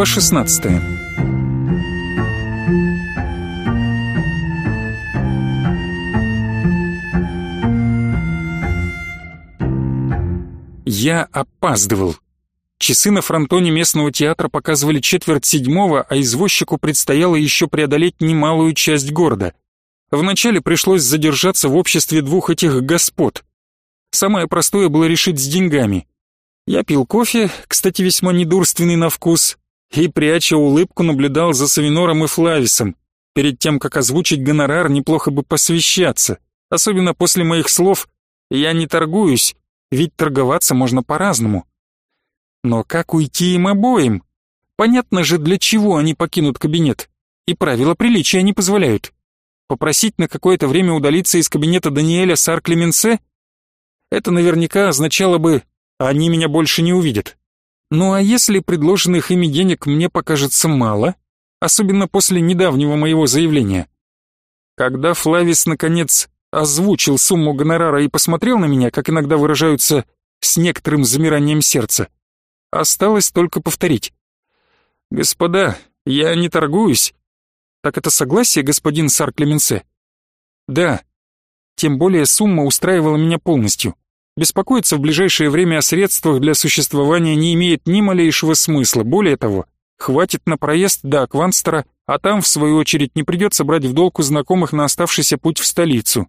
Глава 16 Я опаздывал. Часы на фронтоне местного театра показывали четверть седьмого, а извозчику предстояло еще преодолеть немалую часть города. Вначале пришлось задержаться в обществе двух этих господ. Самое простое было решить с деньгами. Я пил кофе, кстати, весьма недурственный на вкус, и, пряча улыбку, наблюдал за Савинором и Флависом. Перед тем, как озвучить гонорар, неплохо бы посвящаться. Особенно после моих слов «я не торгуюсь», ведь торговаться можно по-разному. Но как уйти им обоим? Понятно же, для чего они покинут кабинет. И правила приличия не позволяют. Попросить на какое-то время удалиться из кабинета Даниэля Сар-Клеменсе? Это наверняка означало бы «они меня больше не увидят». Ну а если предложенных ими денег мне покажется мало, особенно после недавнего моего заявления? Когда Флавис, наконец, озвучил сумму гонорара и посмотрел на меня, как иногда выражаются, с некоторым замиранием сердца, осталось только повторить. «Господа, я не торгуюсь». «Так это согласие, господин Сар Клеменсе?» «Да. Тем более сумма устраивала меня полностью. Беспокоиться в ближайшее время о средствах для существования не имеет ни малейшего смысла. Более того, хватит на проезд до Акванстера, а там, в свою очередь, не придется брать в долг у знакомых на оставшийся путь в столицу.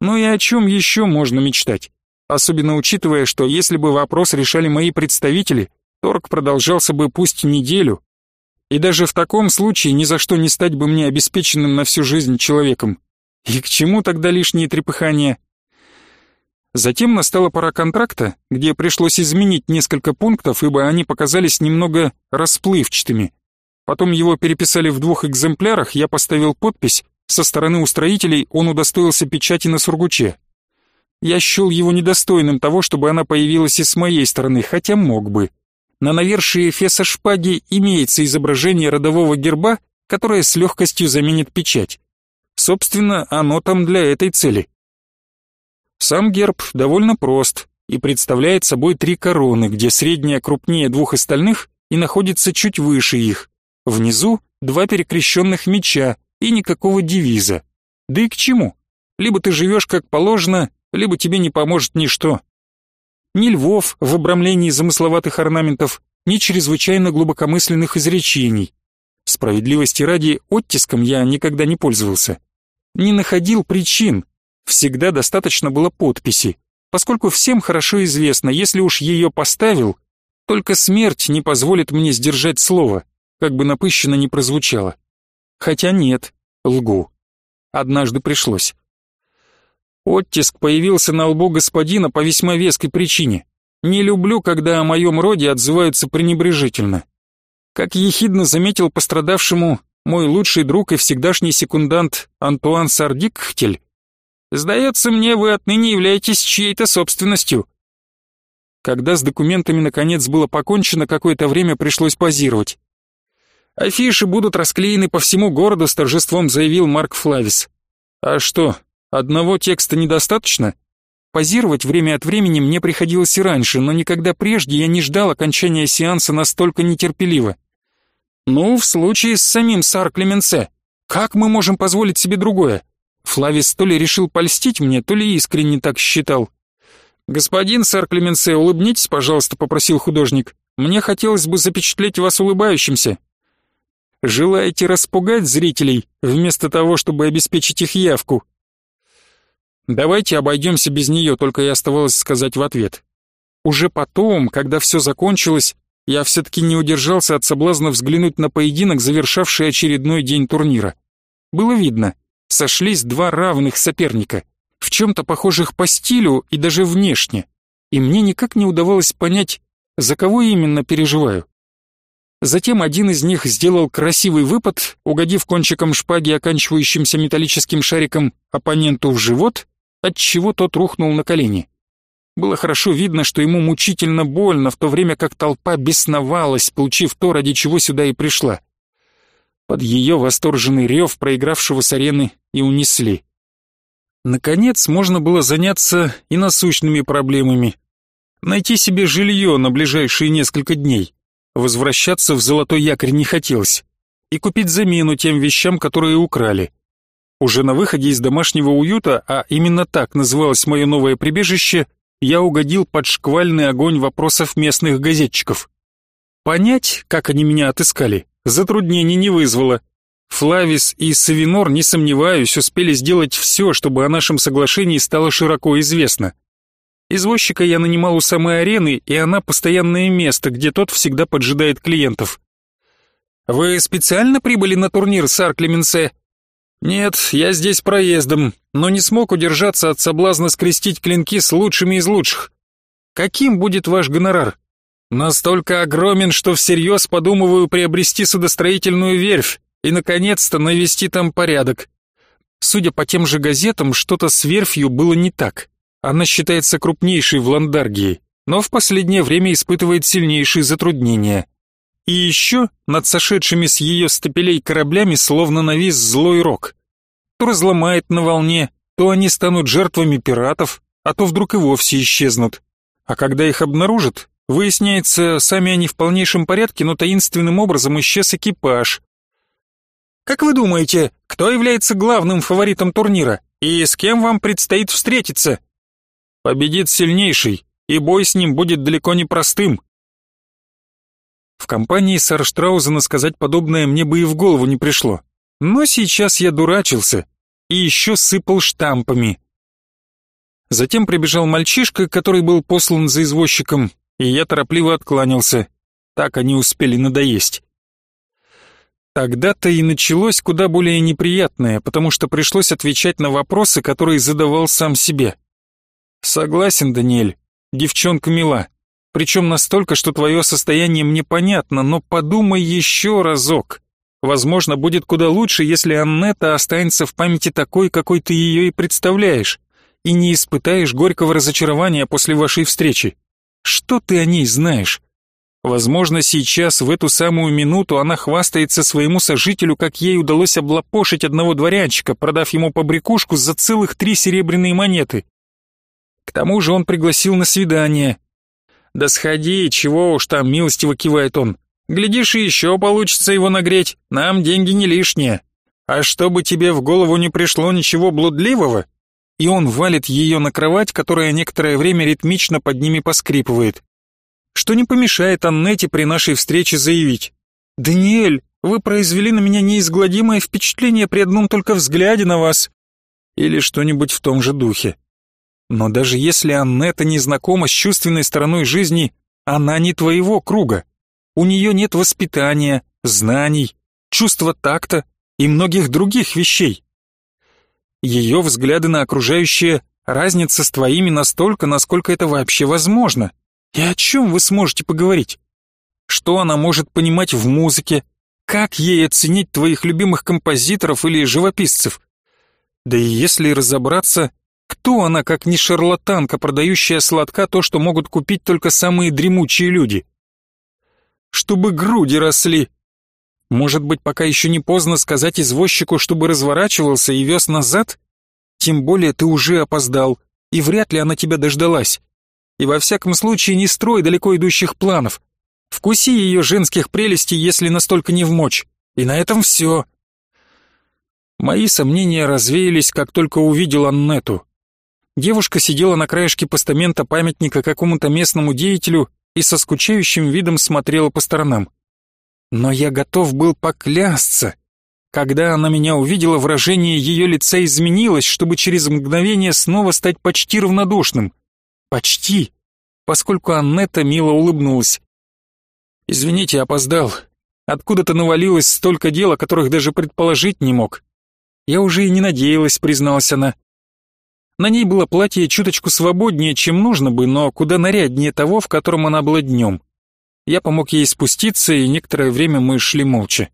Ну и о чем еще можно мечтать? Особенно учитывая, что если бы вопрос решали мои представители, торг продолжался бы пусть неделю. И даже в таком случае ни за что не стать бы мне обеспеченным на всю жизнь человеком. И к чему тогда лишние трепыхания? Затем настала пора контракта, где пришлось изменить несколько пунктов, ибо они показались немного расплывчатыми. Потом его переписали в двух экземплярах, я поставил подпись, со стороны устроителей он удостоился печати на сургуче. Я счел его недостойным того, чтобы она появилась и с моей стороны, хотя мог бы. На навершии феса шпаги имеется изображение родового герба, которое с легкостью заменит печать. Собственно, оно там для этой цели. Сам герб довольно прост и представляет собой три короны, где средняя крупнее двух остальных и находится чуть выше их. Внизу два перекрещенных меча и никакого девиза. Да и к чему? Либо ты живешь как положено, либо тебе не поможет ничто. Ни львов в обрамлении замысловатых орнаментов, ни чрезвычайно глубокомысленных изречений. Справедливости ради, оттиском я никогда не пользовался. Не находил причин, Всегда достаточно было подписи, поскольку всем хорошо известно, если уж ее поставил, только смерть не позволит мне сдержать слово, как бы напыщенно ни прозвучало. Хотя нет, лгу. Однажды пришлось. Оттиск появился на лбу господина по весьма веской причине. Не люблю, когда о моем роде отзываются пренебрежительно. Как ехидно заметил пострадавшему мой лучший друг и всегдашний секундант Антуан Сардикхтель, Сдается мне, вы отныне являетесь чьей-то собственностью. Когда с документами наконец было покончено, какое-то время пришлось позировать. Афиши будут расклеены по всему городу, с торжеством заявил Марк Флавис. А что, одного текста недостаточно? Позировать время от времени мне приходилось и раньше, но никогда прежде я не ждал окончания сеанса настолько нетерпеливо. Ну, в случае с самим Сар Клеменсе, как мы можем позволить себе другое? Флавис то ли решил польстить мне, то ли искренне так считал. «Господин сэр Клеменсе, улыбнитесь, пожалуйста», — попросил художник. «Мне хотелось бы запечатлеть вас улыбающимся». «Желаете распугать зрителей, вместо того, чтобы обеспечить их явку?» «Давайте обойдемся без нее», — только и оставалось сказать в ответ. Уже потом, когда все закончилось, я все-таки не удержался от соблазна взглянуть на поединок, завершавший очередной день турнира. Было видно, сошлись два равных соперника, в чем-то похожих по стилю и даже внешне, и мне никак не удавалось понять, за кого именно переживаю. Затем один из них сделал красивый выпад, угодив кончиком шпаги, оканчивающимся металлическим шариком, оппоненту в живот, отчего тот рухнул на колени. Было хорошо видно, что ему мучительно больно, в то время как толпа бесновалась, получив то, ради чего сюда и пришла. Под ее восторженный рев проигравшего с арены и унесли. Наконец можно было заняться и насущными проблемами. Найти себе жилье на ближайшие несколько дней. Возвращаться в золотой якорь не хотелось. И купить замену тем вещам, которые украли. Уже на выходе из домашнего уюта, а именно так называлось мое новое прибежище, я угодил под шквальный огонь вопросов местных газетчиков. Понять, как они меня отыскали, затруднений не вызвало. Флавис и Савинор, не сомневаюсь, успели сделать все, чтобы о нашем соглашении стало широко известно. Извозчика я нанимал у самой арены, и она постоянное место, где тот всегда поджидает клиентов. «Вы специально прибыли на турнир, сар Клеменсе?» «Нет, я здесь проездом, но не смог удержаться от соблазна скрестить клинки с лучшими из лучших. Каким будет ваш гонорар?» «Настолько огромен, что всерьез подумываю приобрести судостроительную верфь и, наконец-то, навести там порядок». Судя по тем же газетам, что-то с верфью было не так. Она считается крупнейшей в Ландаргии, но в последнее время испытывает сильнейшие затруднения. И еще над сошедшими с ее стапелей кораблями словно навис злой рок. То разломает на волне, то они станут жертвами пиратов, а то вдруг и вовсе исчезнут. А когда их обнаружат, выясняется, сами они в полнейшем порядке, но таинственным образом исчез экипаж. Как вы думаете, кто является главным фаворитом турнира и с кем вам предстоит встретиться? Победит сильнейший, и бой с ним будет далеко не простым. В компании Сарштраузена сказать подобное мне бы и в голову не пришло. Но сейчас я дурачился и еще сыпал штампами. Затем прибежал мальчишка, который был послан за извозчиком, и я торопливо откланялся. Так они успели надоесть. Тогда-то и началось куда более неприятное, потому что пришлось отвечать на вопросы, которые задавал сам себе. Согласен, Даниэль, девчонка мила. Причем настолько, что твое состояние мне понятно, но подумай еще разок. Возможно, будет куда лучше, если Аннета останется в памяти такой, какой ты ее и представляешь, и не испытаешь горького разочарования после вашей встречи. Что ты о ней знаешь? Возможно, сейчас, в эту самую минуту, она хвастается своему сожителю, как ей удалось облапошить одного дворянчика, продав ему побрякушку за целых три серебряные монеты. К тому же он пригласил на свидание, «Да сходи, чего уж там, милостиво кивает он. Глядишь, и еще получится его нагреть, нам деньги не лишние. А чтобы тебе в голову не пришло ничего блудливого...» И он валит ее на кровать, которая некоторое время ритмично под ними поскрипывает. Что не помешает Аннете при нашей встрече заявить. «Даниэль, вы произвели на меня неизгладимое впечатление при одном только взгляде на вас». Или что-нибудь в том же духе. Но даже если Аннета не знакома с чувственной стороной жизни, она не твоего круга. У нее нет воспитания, знаний, чувства такта и многих других вещей. Ее взгляды на окружающее разница с твоими настолько, насколько это вообще возможно. И о чем вы сможете поговорить? Что она может понимать в музыке? Как ей оценить твоих любимых композиторов или живописцев? Да и если разобраться, кто она, как не шарлатанка, продающая сладка то, что могут купить только самые дремучие люди? Чтобы груди росли. Может быть, пока еще не поздно сказать извозчику, чтобы разворачивался и вез назад? Тем более ты уже опоздал, и вряд ли она тебя дождалась. И во всяком случае не строй далеко идущих планов. Вкуси ее женских прелестей, если настолько не вмочь. И на этом все. Мои сомнения развеялись, как только увидел Аннету. Девушка сидела на краешке постамента памятника какому-то местному деятелю и со скучающим видом смотрела по сторонам. Но я готов был поклясться. Когда она меня увидела, выражение ее лица изменилось, чтобы через мгновение снова стать почти равнодушным. Почти, поскольку Аннета мило улыбнулась. «Извините, опоздал. Откуда-то навалилось столько дел, о которых даже предположить не мог. Я уже и не надеялась», — призналась она. На ней было платье чуточку свободнее, чем нужно бы, но куда наряднее того, в котором она была днем. Я помог ей спуститься, и некоторое время мы шли молча.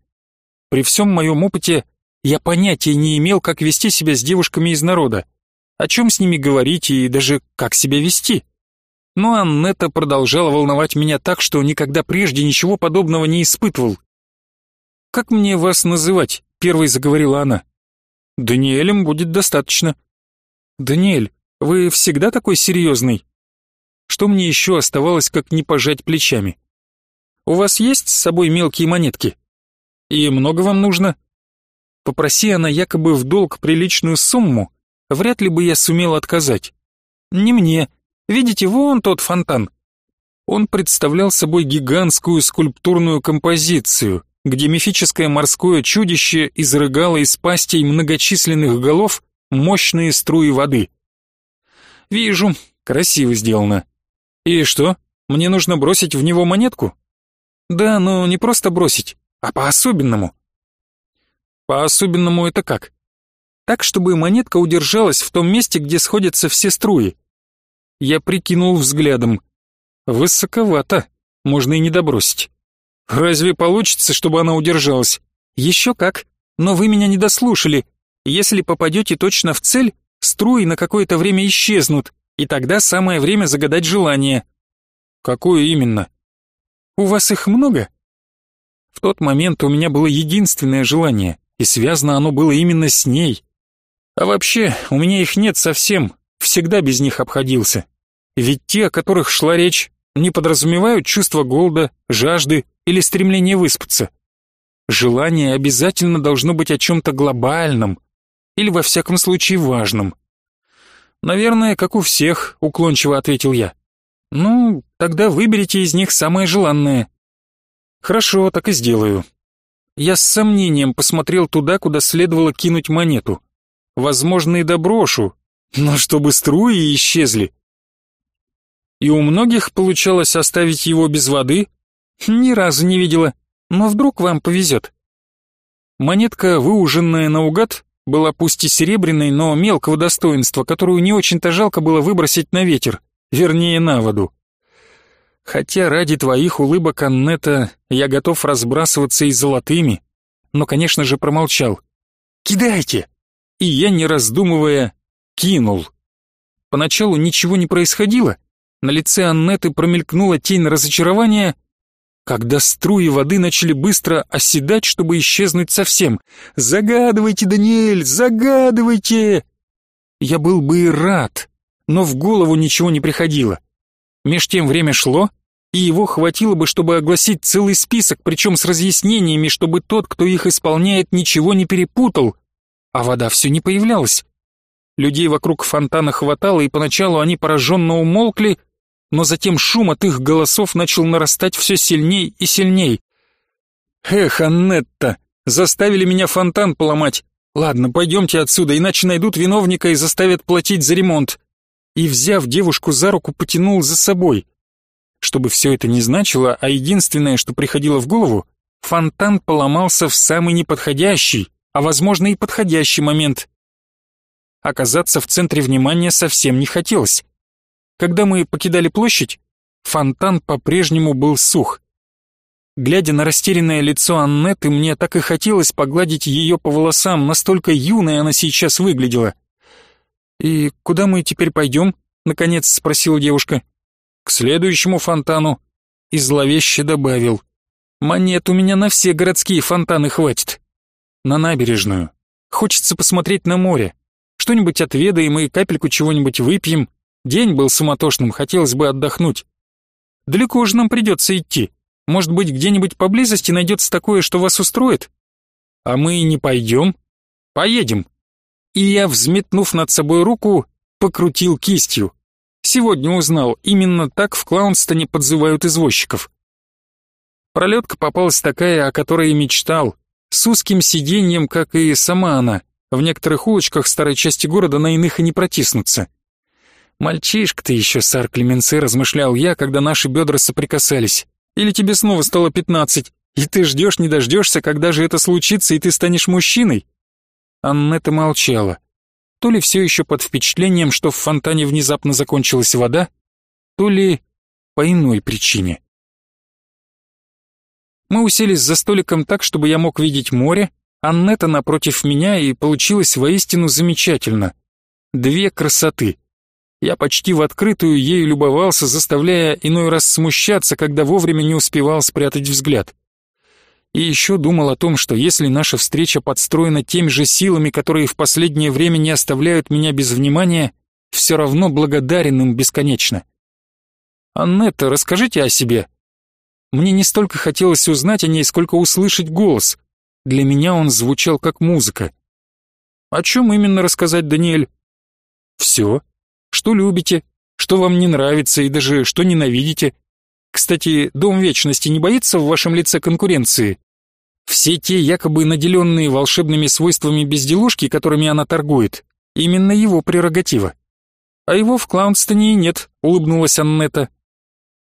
При всем моем опыте я понятия не имел, как вести себя с девушками из народа, о чем с ними говорить и даже как себя вести. Но Аннета продолжала волновать меня так, что никогда прежде ничего подобного не испытывал. «Как мне вас называть?» — первой заговорила она. «Даниэлем будет достаточно», «Даниэль, вы всегда такой серьезный?» Что мне еще оставалось, как не пожать плечами? У вас есть с собой мелкие монетки? И много вам нужно? Попроси она якобы в долг приличную сумму, вряд ли бы я сумел отказать. Не мне. Видите, вон тот фонтан. Он представлял собой гигантскую скульптурную композицию, где мифическое морское чудище изрыгало из пастей многочисленных голов мощные струи воды. «Вижу, красиво сделано. И что, мне нужно бросить в него монетку?» «Да, но не просто бросить, а по-особенному». «По-особенному это как?» «Так, чтобы монетка удержалась в том месте, где сходятся все струи». Я прикинул взглядом. «Высоковато, можно и не добросить». «Разве получится, чтобы она удержалась?» «Еще как, но вы меня не дослушали. Если попадете точно в цель, струи на какое-то время исчезнут, и тогда самое время загадать желание». «Какое именно?» «У вас их много?» В тот момент у меня было единственное желание, и связано оно было именно с ней. А вообще, у меня их нет совсем, всегда без них обходился. Ведь те, о которых шла речь, не подразумевают чувство голода, жажды или стремление выспаться. Желание обязательно должно быть о чем-то глобальном или во всяком случае важном. «Наверное, как у всех», — уклончиво ответил я. «Ну, тогда выберите из них самое желанное». «Хорошо, так и сделаю». Я с сомнением посмотрел туда, куда следовало кинуть монету. Возможно, и доброшу, но чтобы струи исчезли. И у многих получалось оставить его без воды? Ни разу не видела, но вдруг вам повезет. Монетка, выуженная наугад, была пусть и серебряной, но мелкого достоинства, которую не очень-то жалко было выбросить на ветер, вернее на воду. Хотя ради твоих улыбок, Аннета, я готов разбрасываться и золотыми, но, конечно же, промолчал. «Кидайте!» И я, не раздумывая, кинул. Поначалу ничего не происходило, на лице Аннеты промелькнула тень разочарования, когда струи воды начали быстро оседать, чтобы исчезнуть совсем. «Загадывайте, Даниэль, загадывайте!» Я был бы и рад, но в голову ничего не приходило. Меж тем время шло, и его хватило бы, чтобы огласить целый список, причем с разъяснениями, чтобы тот, кто их исполняет, ничего не перепутал. А вода все не появлялась. Людей вокруг фонтана хватало, и поначалу они пораженно умолкли, но затем шум от их голосов начал нарастать все сильней и сильней. «Эх, Аннетта, заставили меня фонтан поломать. Ладно, пойдемте отсюда, иначе найдут виновника и заставят платить за ремонт». И, взяв девушку за руку, потянул за собой. Чтобы все это не значило, а единственное, что приходило в голову, фонтан поломался в самый неподходящий, а возможно и подходящий момент. Оказаться в центре внимания совсем не хотелось. Когда мы покидали площадь, фонтан по-прежнему был сух. Глядя на растерянное лицо Аннеты, мне так и хотелось погладить ее по волосам, настолько юной она сейчас выглядела. «И куда мы теперь пойдем?» — наконец спросила девушка. «К следующему фонтану». И зловеще добавил. «Монет у меня на все городские фонтаны хватит. На набережную. Хочется посмотреть на море. Что-нибудь отведаем и капельку чего-нибудь выпьем. День был суматошным, хотелось бы отдохнуть. Далеко же нам придется идти. Может быть, где-нибудь поблизости найдется такое, что вас устроит? А мы и не пойдем. Поедем. И я, взметнув над собой руку, покрутил кистью. Сегодня узнал, именно так в Клаунстоне подзывают извозчиков. Пролетка попалась такая, о которой и мечтал, с узким сиденьем, как и сама она. В некоторых улочках старой части города на иных и не протиснуться. «Мальчишка ты еще, сар Клеменце», — размышлял я, когда наши бедра соприкасались. «Или тебе снова стало пятнадцать, и ты ждешь, не дождешься, когда же это случится, и ты станешь мужчиной?» Аннета молчала. То ли все еще под впечатлением, что в фонтане внезапно закончилась вода, то ли по иной причине. Мы уселись за столиком так, чтобы я мог видеть море, Аннета напротив меня, и получилось воистину замечательно. Две красоты — я почти в открытую ею любовался, заставляя иной раз смущаться, когда вовремя не успевал спрятать взгляд. И еще думал о том, что если наша встреча подстроена теми же силами, которые в последнее время не оставляют меня без внимания, все равно благодарен им бесконечно. «Аннетта, расскажите о себе». Мне не столько хотелось узнать о ней, сколько услышать голос. Для меня он звучал как музыка. О чем именно рассказать, Даниэль? Все. Что любите, что вам не нравится и даже что ненавидите. Кстати, Дом Вечности не боится в вашем лице конкуренции? Все те якобы наделенные волшебными свойствами безделушки, которыми она торгует, именно его прерогатива. А его в Клаунстоне нет, улыбнулась Аннета.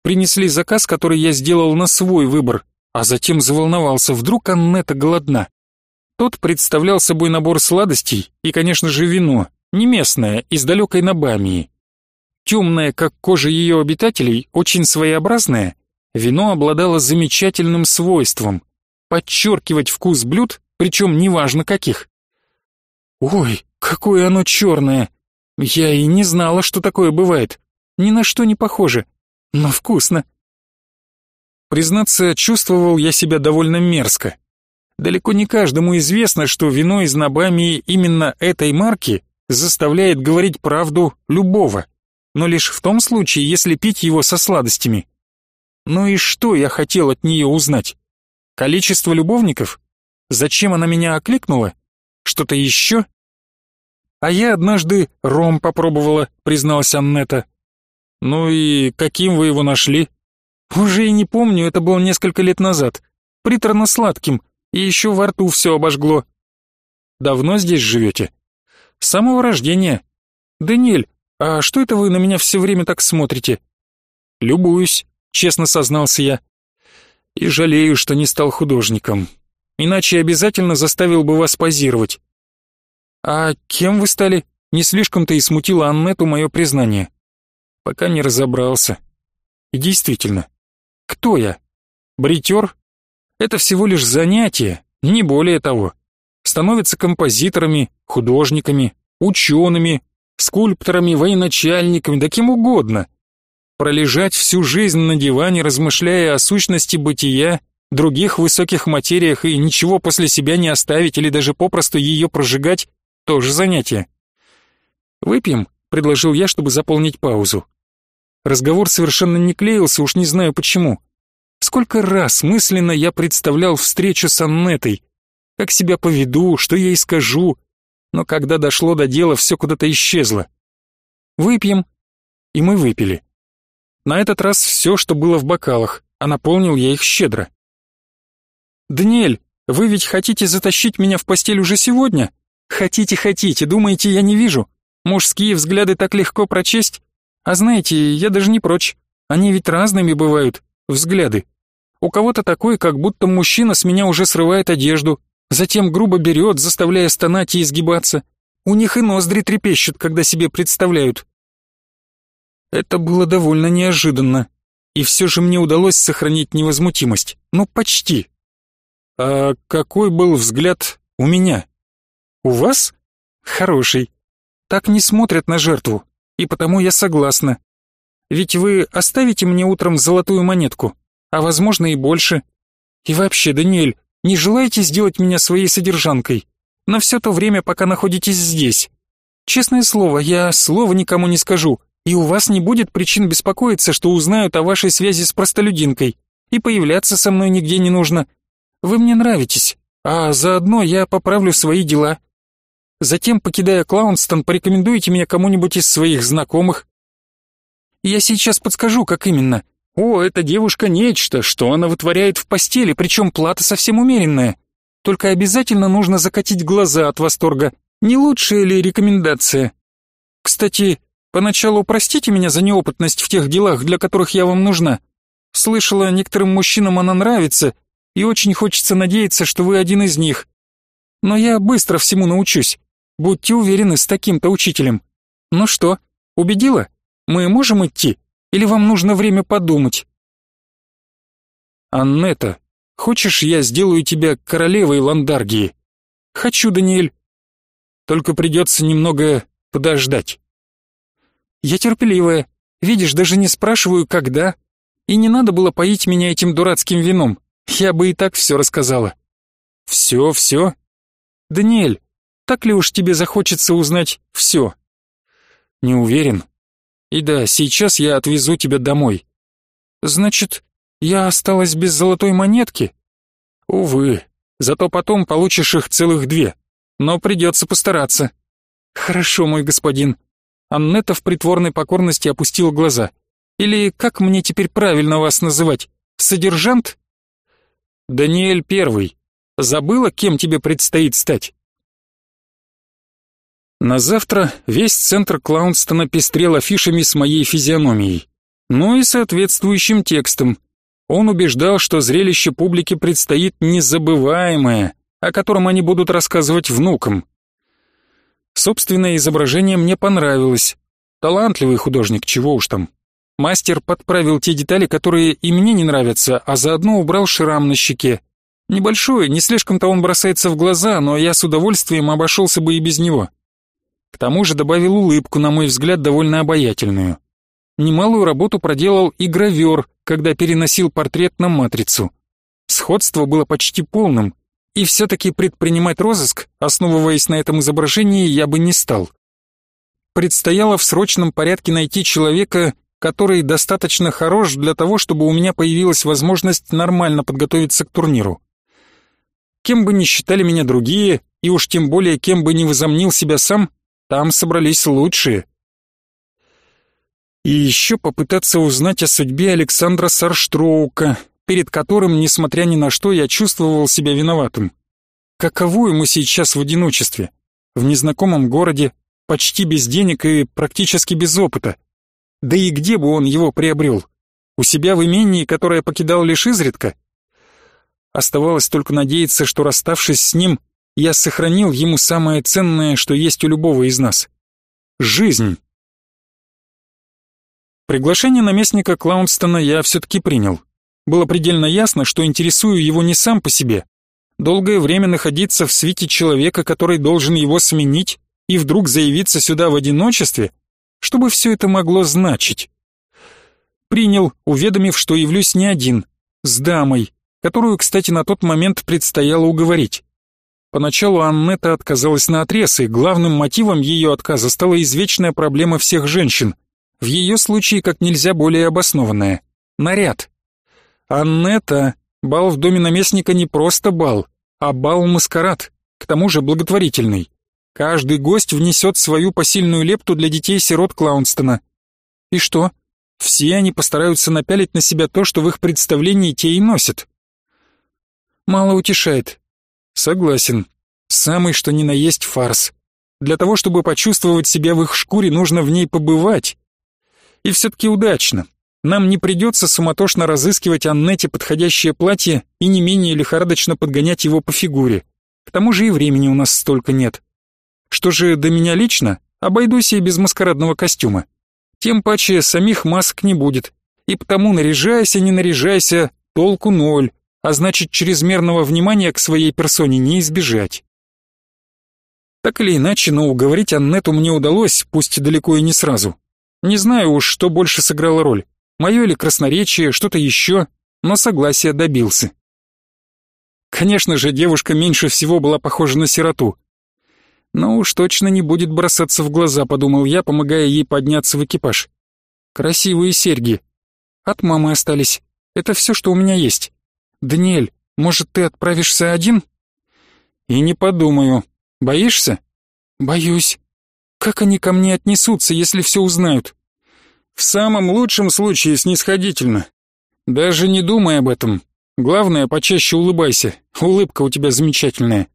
Принесли заказ, который я сделал на свой выбор, а затем заволновался, вдруг Аннета голодна. Тот представлял собой набор сладостей и, конечно же, вино, не местное, из далекой Набамии. Темное, как кожа ее обитателей, очень своеобразное, вино обладало замечательным свойством – подчеркивать вкус блюд, причем неважно каких. Ой, какое оно черное! Я и не знала, что такое бывает. Ни на что не похоже, но вкусно. Признаться, чувствовал я себя довольно мерзко. Далеко не каждому известно, что вино из Набамии именно этой марки заставляет говорить правду любого, но лишь в том случае, если пить его со сладостями. Ну и что я хотел от нее узнать? Количество любовников? Зачем она меня окликнула? Что-то еще? А я однажды ром попробовала, призналась Аннета. Ну и каким вы его нашли? Уже и не помню, это было несколько лет назад. Приторно-сладким, и еще во рту все обожгло. Давно здесь живете? С самого рождения. Даниэль, а что это вы на меня все время так смотрите? Любуюсь, честно сознался я. И жалею, что не стал художником. Иначе обязательно заставил бы вас позировать. А кем вы стали? Не слишком-то и смутило Аннету мое признание. Пока не разобрался. И действительно, кто я? Бритер? Это всего лишь занятие, не более того. Становятся композиторами, художниками, учеными, скульпторами, военачальниками, да кем угодно. Пролежать всю жизнь на диване, размышляя о сущности бытия, других высоких материях и ничего после себя не оставить или даже попросту ее прожигать, тоже занятие. «Выпьем», — предложил я, чтобы заполнить паузу. Разговор совершенно не клеился, уж не знаю почему. Сколько раз мысленно я представлял встречу с Аннетой, как себя поведу, что ей скажу, но когда дошло до дела, все куда-то исчезло. «Выпьем». И мы выпили. На этот раз все, что было в бокалах, а наполнил я их щедро. «Даниэль, вы ведь хотите затащить меня в постель уже сегодня? Хотите, хотите, думаете, я не вижу? Мужские взгляды так легко прочесть? А знаете, я даже не прочь. Они ведь разными бывают, взгляды. У кого-то такой, как будто мужчина с меня уже срывает одежду, затем грубо берет, заставляя стонать и изгибаться. У них и ноздри трепещут, когда себе представляют. Это было довольно неожиданно, и все же мне удалось сохранить невозмутимость. Ну, почти. А какой был взгляд у меня? У вас? Хороший. Так не смотрят на жертву, и потому я согласна. Ведь вы оставите мне утром золотую монетку, а возможно и больше. И вообще, Даниэль, не желаете сделать меня своей содержанкой? На все то время, пока находитесь здесь. Честное слово, я слова никому не скажу, и у вас не будет причин беспокоиться, что узнают о вашей связи с простолюдинкой, и появляться со мной нигде не нужно. Вы мне нравитесь, а заодно я поправлю свои дела. Затем, покидая Клаунстон, порекомендуйте меня кому-нибудь из своих знакомых. Я сейчас подскажу, как именно. О, эта девушка нечто, что она вытворяет в постели, причем плата совсем умеренная. Только обязательно нужно закатить глаза от восторга. Не лучшая ли рекомендация? Кстати, поначалу простите меня за неопытность в тех делах, для которых я вам нужна. Слышала, некоторым мужчинам она нравится, и очень хочется надеяться, что вы один из них. Но я быстро всему научусь. Будьте уверены с таким-то учителем. Ну что, убедила? Мы можем идти? Или вам нужно время подумать?» «Аннета, хочешь, я сделаю тебя королевой Ландаргии?» «Хочу, Даниэль. Только придется немного подождать». «Я терпеливая. Видишь, даже не спрашиваю, когда. И не надо было поить меня этим дурацким вином. Я бы и так все рассказала». «Все, все?» «Даниэль, так ли уж тебе захочется узнать все?» «Не уверен. И да, сейчас я отвезу тебя домой. Значит, Я осталась без золотой монетки? Увы, зато потом получишь их целых две. Но придется постараться. Хорошо, мой господин. Аннета в притворной покорности опустила глаза. Или как мне теперь правильно вас называть? Содержант? Даниэль Первый. Забыла, кем тебе предстоит стать? На завтра весь центр Клаунстона пестрел афишами с моей физиономией, ну и соответствующим текстом. Он убеждал, что зрелище публики предстоит незабываемое, о котором они будут рассказывать внукам. Собственное изображение мне понравилось. Талантливый художник, чего уж там. Мастер подправил те детали, которые и мне не нравятся, а заодно убрал шрам на щеке. Небольшой, не слишком-то он бросается в глаза, но я с удовольствием обошелся бы и без него. К тому же добавил улыбку, на мой взгляд, довольно обаятельную. Немалую работу проделал и гравер, когда переносил портрет на матрицу. Сходство было почти полным, и все-таки предпринимать розыск, основываясь на этом изображении, я бы не стал. Предстояло в срочном порядке найти человека, который достаточно хорош для того, чтобы у меня появилась возможность нормально подготовиться к турниру. Кем бы ни считали меня другие, и уж тем более кем бы ни возомнил себя сам, там собрались лучшие. И еще попытаться узнать о судьбе Александра Сарштроука, перед которым, несмотря ни на что, я чувствовал себя виноватым. Каково ему сейчас в одиночестве, в незнакомом городе, почти без денег и практически без опыта? Да и где бы он его приобрел? У себя в имении, которое покидал лишь изредка? Оставалось только надеяться, что расставшись с ним, я сохранил ему самое ценное, что есть у любого из нас — жизнь. Приглашение наместника Клаунстона я все-таки принял. Было предельно ясно, что интересую его не сам по себе. Долгое время находиться в свите человека, который должен его сменить, и вдруг заявиться сюда в одиночестве, чтобы все это могло значить. Принял, уведомив, что явлюсь не один, с дамой, которую, кстати, на тот момент предстояло уговорить. Поначалу Аннета отказалась на отрез, и главным мотивом ее отказа стала извечная проблема всех женщин. В ее случае как нельзя более обоснованная. Наряд. Аннета, бал в доме наместника не просто бал, а бал-маскарад, к тому же благотворительный. Каждый гость внесет свою посильную лепту для детей-сирот Клаунстона. И что? Все они постараются напялить на себя то, что в их представлении те и носят. Мало утешает. Согласен. Самый что ни на есть фарс. Для того, чтобы почувствовать себя в их шкуре, нужно в ней побывать. И все-таки удачно. Нам не придется суматошно разыскивать Аннете подходящее платье и не менее лихорадочно подгонять его по фигуре. К тому же и времени у нас столько нет. Что же до меня лично, обойдусь и без маскарадного костюма. Тем паче самих масок не будет. И потому наряжайся, не наряжайся, толку ноль а значит чрезмерного внимания к своей персоне не избежать. Так или иначе, но уговорить Аннету мне удалось, пусть далеко и не сразу. Не знаю уж, что больше сыграло роль, мое или красноречие, что-то еще, но согласия добился. Конечно же, девушка меньше всего была похожа на сироту. Но уж точно не будет бросаться в глаза, подумал я, помогая ей подняться в экипаж. Красивые серьги. От мамы остались. Это все, что у меня есть. «Даниэль, может, ты отправишься один?» «И не подумаю. Боишься?» «Боюсь. Как они ко мне отнесутся, если все узнают?» «В самом лучшем случае снисходительно. Даже не думай об этом. Главное, почаще улыбайся. Улыбка у тебя замечательная».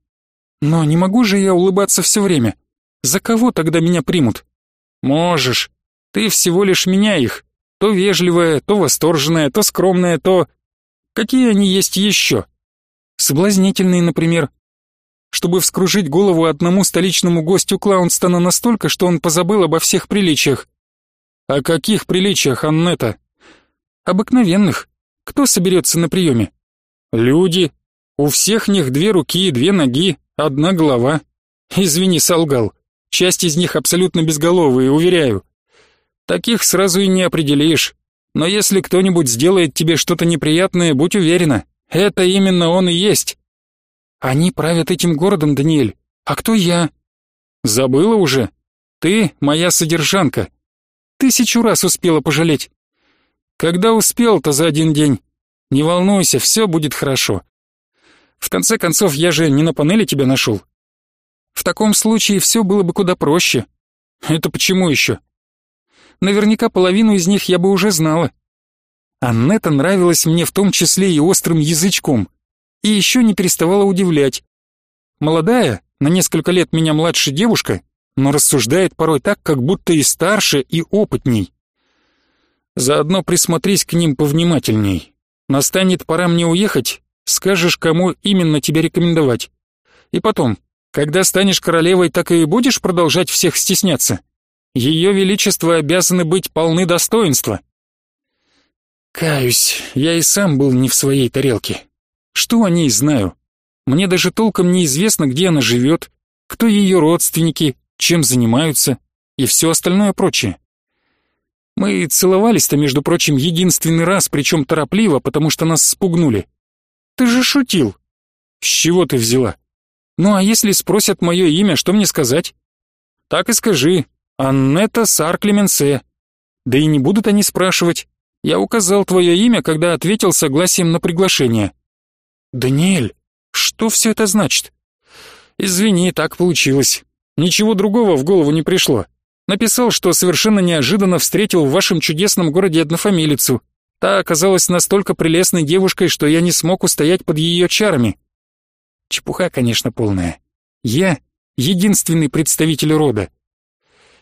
«Но не могу же я улыбаться все время. За кого тогда меня примут?» «Можешь. Ты всего лишь меня их. То вежливая, то восторженная, то скромная, то...» Какие они есть еще? Соблазнительные, например. Чтобы вскружить голову одному столичному гостю Клаунстона настолько, что он позабыл обо всех приличиях. О каких приличиях, Аннета? Обыкновенных. Кто соберется на приеме? Люди. У всех них две руки и две ноги, одна голова. Извини, солгал. Часть из них абсолютно безголовые, уверяю. Таких сразу и не определишь. Но если кто-нибудь сделает тебе что-то неприятное, будь уверена, это именно он и есть. Они правят этим городом, Даниэль. А кто я? Забыла уже? Ты моя содержанка. Тысячу раз успела пожалеть. Когда успел-то за один день? Не волнуйся, все будет хорошо. В конце концов, я же не на панели тебя нашел. В таком случае все было бы куда проще. Это почему еще? Наверняка половину из них я бы уже знала. Аннета нравилась мне в том числе и острым язычком. И еще не переставала удивлять. Молодая, на несколько лет меня младше девушка, но рассуждает порой так, как будто и старше, и опытней. Заодно присмотрись к ним повнимательней. Настанет пора мне уехать, скажешь, кому именно тебя рекомендовать. И потом, когда станешь королевой, так и будешь продолжать всех стесняться. Ее величество обязаны быть полны достоинства. Каюсь, я и сам был не в своей тарелке. Что о ней знаю? Мне даже толком неизвестно, где она живет, кто ее родственники, чем занимаются и все остальное прочее. Мы целовались-то, между прочим, единственный раз, причем торопливо, потому что нас спугнули. Ты же шутил. С чего ты взяла? Ну а если спросят мое имя, что мне сказать? Так и скажи. Аннета Сарклеменсе. Да и не будут они спрашивать. Я указал твое имя, когда ответил согласием на приглашение. Даниэль, что все это значит? Извини, так получилось. Ничего другого в голову не пришло. Написал, что совершенно неожиданно встретил в вашем чудесном городе однофамилицу. Та оказалась настолько прелестной девушкой, что я не смог устоять под ее чарами. Чепуха, конечно, полная. Я — единственный представитель рода.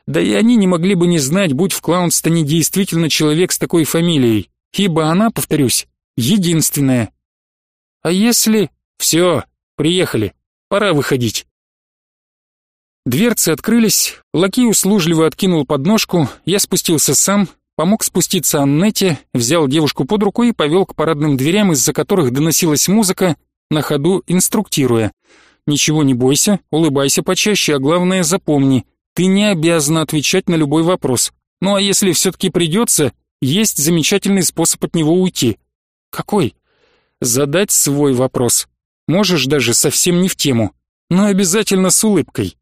Да и они не могли бы не знать, будь в Клаунстоне действительно человек с такой фамилией, ибо она, повторюсь, единственная. А если... Все, приехали, пора выходить. Дверцы открылись, лакей услужливо откинул подножку, я спустился сам, помог спуститься Аннете, взял девушку под руку и повел к парадным дверям, из-за которых доносилась музыка, на ходу инструктируя. «Ничего не бойся, улыбайся почаще, а главное запомни, ты не обязана отвечать на любой вопрос. Ну а если все-таки придется, есть замечательный способ от него уйти». «Какой?» «Задать свой вопрос. Можешь даже совсем не в тему, но обязательно с улыбкой.